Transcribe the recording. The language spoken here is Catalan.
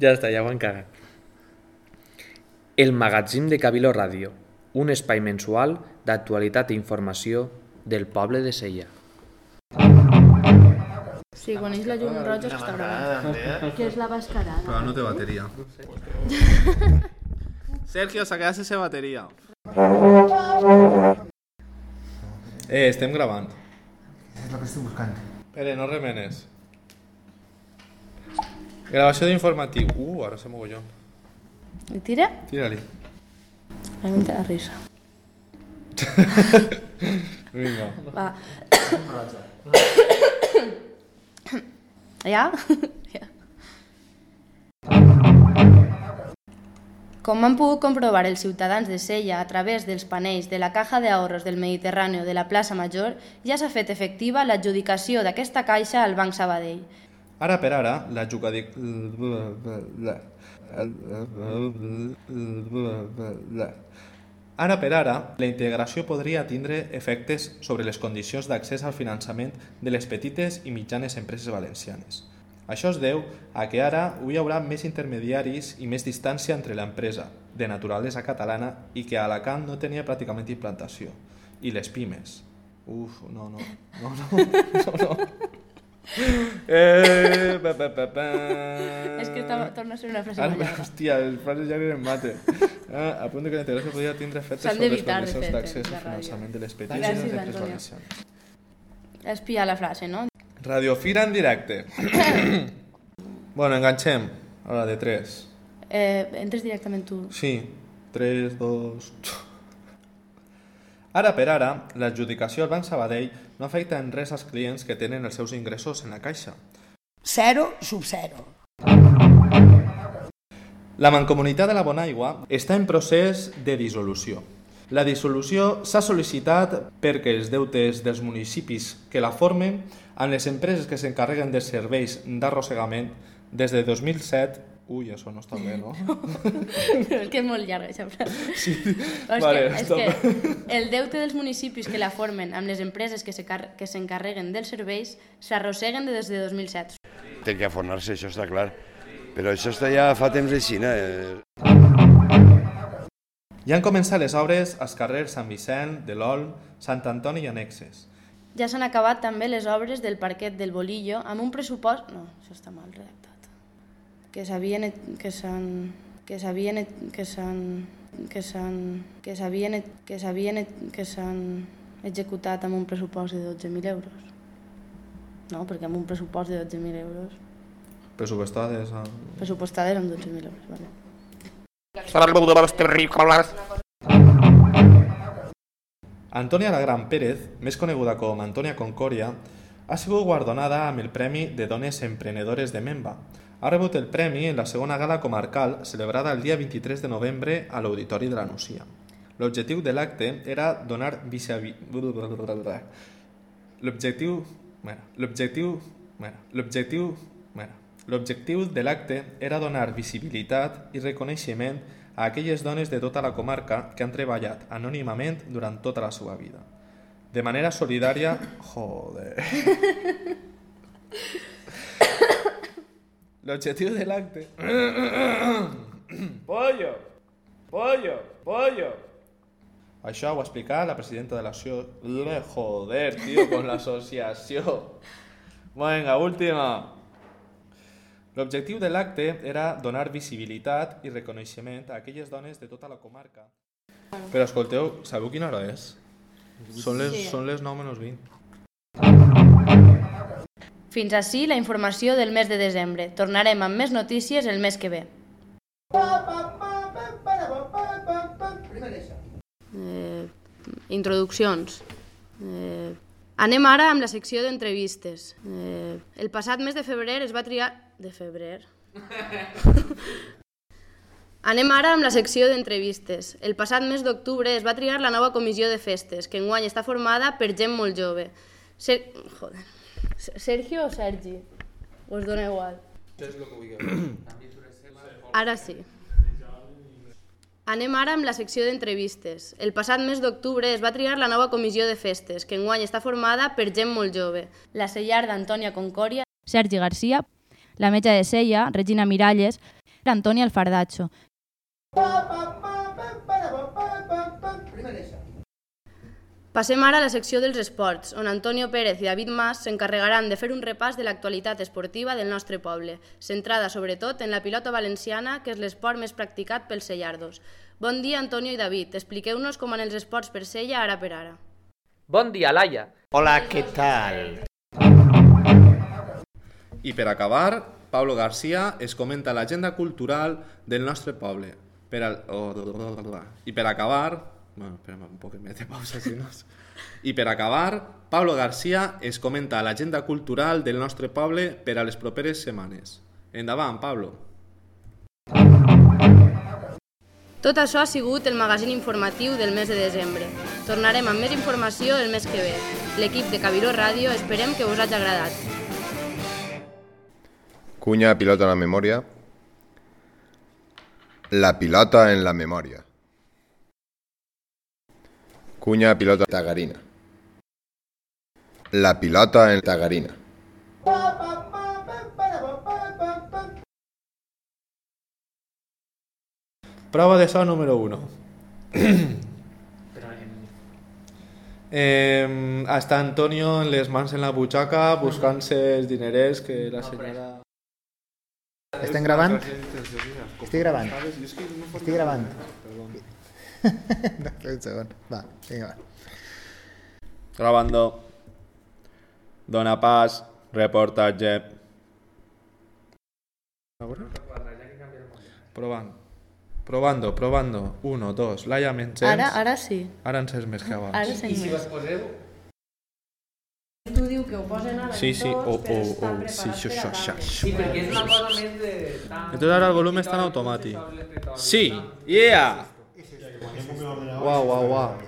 Ja està, ja ho han cagat. El magatzim de Cabilo Ràdio, un espai mensual d'actualitat i informació del poble de Sella. Sí, quan és la llum roja és que està gravant. Què és la bascarada? Però no té bateria. Sergio, s'ha quedat sense bateria. Eh, estem gravant. És el que estic buscant. Pere, no remenes. Gravació d'informatiu. Uh, ara se mogollón. I tira? Tira-li. A mi em té la risa. Vinga. Va. ja? ja. Com han pogut comprovar els ciutadans de Sella a través dels panells de la Caja de Ahorros del Mediterrani de la plaça Major, ja s'ha fet efectiva l'adjudicació d'aquesta caixa al Banc Sabadell. Ara per ara, la jugadic... Ara per ara, la integració podria tindre efectes sobre les condicions d'accés al finançament de les petites i mitjanes empreses valencianes. Això es deu a que ara hi haurà més intermediaris i més distància entre l'empresa, de naturalesa catalana, i que a Alacant no tenia pràcticament implantació. I les pimes. Uf, no, no, no, no, no, no. Eh, pa, pa, pa, pa. És que estava, torna a ser una frase Ara, molt llarga. hòstia, les frases ja eren mate. Ah, a punt de que la integració podria tindre efectes S'han sobre les d'evitar, de condicions d'accés de al ràdio. finançament de les petites Gràcies, i les Antonio. pillat la frase, no? Radiofira en directe. bueno, enganxem. A la de 3. Eh, entres directament tu. Sí. 3, 2... Ara per ara, l'adjudicació al Banc Sabadell no afecta en res als clients que tenen els seus ingressos en la caixa. Zero sub zero. La Mancomunitat de la Bonaigua està en procés de dissolució. La dissolució s'ha sol·licitat perquè els deutes dels municipis que la formen amb les empreses que s'encarreguen dels serveis d'arrossegament des de 2007... Ui, això no està bé, no? Però és que és molt llarga, aquesta frase. Sí. És, Vale, que, és que el deute dels municipis que la formen amb les empreses que se car- que s'encarreguen dels serveis s'arrosseguen des de 2007. Té que afornar-se, això està clar. Però això està ja fa temps així, no? Eh, Ja han començat les obres als carrers Sant Vicent, de l'Olm, Sant Antoni i annexes. Ja s'han acabat també les obres del parquet del Bolillo amb un pressupost... No, això està mal redactat. Que s'havien... que s'han... que s'havien... que s'han... que s'han... que s'havien... que s'havien... que s'han executat amb un pressupost de 12.000 euros. No, perquè amb un pressupost de 12.000 euros... Pressupostades a... Pressupostades amb 12.000 euros, vale. Antònia la Gran Pérez, més coneguda com Antònia Concòria, ha sigut guardonada amb el Premi de Dones Emprenedores de Memba. Ha rebut el premi en la segona gala comarcal celebrada el dia 23 de novembre a l'Auditori de la Nucia. L'objectiu de l'acte era donar visibi... L'objectiu... L'objectiu... L'objectiu... L'objectiu de l'acte era donar visibilitat i reconeixement a aquelles dones de tota la comarca que han treballat anònimament durant tota la seva vida. De manera solidària... Joder... L'objectiu de l'acte... pollo! Pollo! Pollo! Això ho ha explicat la presidenta de l'associació... Joder, tio, con l'associació. Vinga, última. L'objectiu de l'acte era donar visibilitat i reconeixement a aquelles dones de tota la comarca. Però escolteu, sabeu quina hora és? Són les, Sí. són les 9 menys 20. Fins ací la informació del mes de desembre. Tornarem amb més notícies el mes que ve. Eh, introduccions. Eh, anem ara amb la secció d'entrevistes. Eh, el passat mes de febrer es va triar... De febrer? Anem ara amb la secció d'entrevistes. El passat mes d'octubre es va triar la nova comissió de festes, que enguany està formada per gent molt jove. Ser... Joder. Sergio o Sergi? Us dona igual. Ara sí. Anem ara amb la secció d'entrevistes. El passat mes d'octubre es va triar la nova comissió de festes, que enguany està formada per gent molt jove. La cellarda Antònia Concòria, Sergi Garcia, la metge de Sella, Regina Miralles, Antònia Alfardacho, Primer eixo. Passem ara a la secció dels esports, on Antonio Pérez i David Mas s'encarregaran de fer un repàs de l'actualitat esportiva del nostre poble, centrada sobretot en la pilota valenciana, que és l'esport més practicat pels sellardos. Bon dia, Antonio i David. Expliqueu-nos com van els esports per Sella ara per ara. Bon dia, Laia. Hola, ¿qué tal? I per acabar, Pablo García es comenta l'agenda cultural del nostre poble. Per al... oh, I per acabar... Bueno, espera un poc més de pausa, si no... I per acabar, Pablo García es comenta l'agenda cultural del nostre poble per a les properes setmanes. Endavant, Pablo. Tot això ha sigut el magazín informatiu del mes de desembre. Tornarem amb més informació el mes que ve. L'equip de Cabiró Ràdio esperem que us hagi agradat. Cuña pilota en la memoria. La pilota en la memoria. Cuña pilota tagarina. La pilota en tagarina. Prova de so número 1. Eh, hasta Antonio en les mans en la butxaca buscant-se els dinerers que la senyora... Estem gravant? Estic gravant. Estic gravant. No, un segon. Va, vinga, va. Grabando. Dona pas. Reportatge. Provant. Probando, probando. Uno, dos. Laia? Ara, ara sí. Ara encens més que abans. Ara sent més. Tu diu que ho posen ara Sí, sí, o, o, o, sí, això, això, això, això. perquè és una cosa més de... Entonces ara el volum està en automàtic. Sí, yeah! 哇哇哇。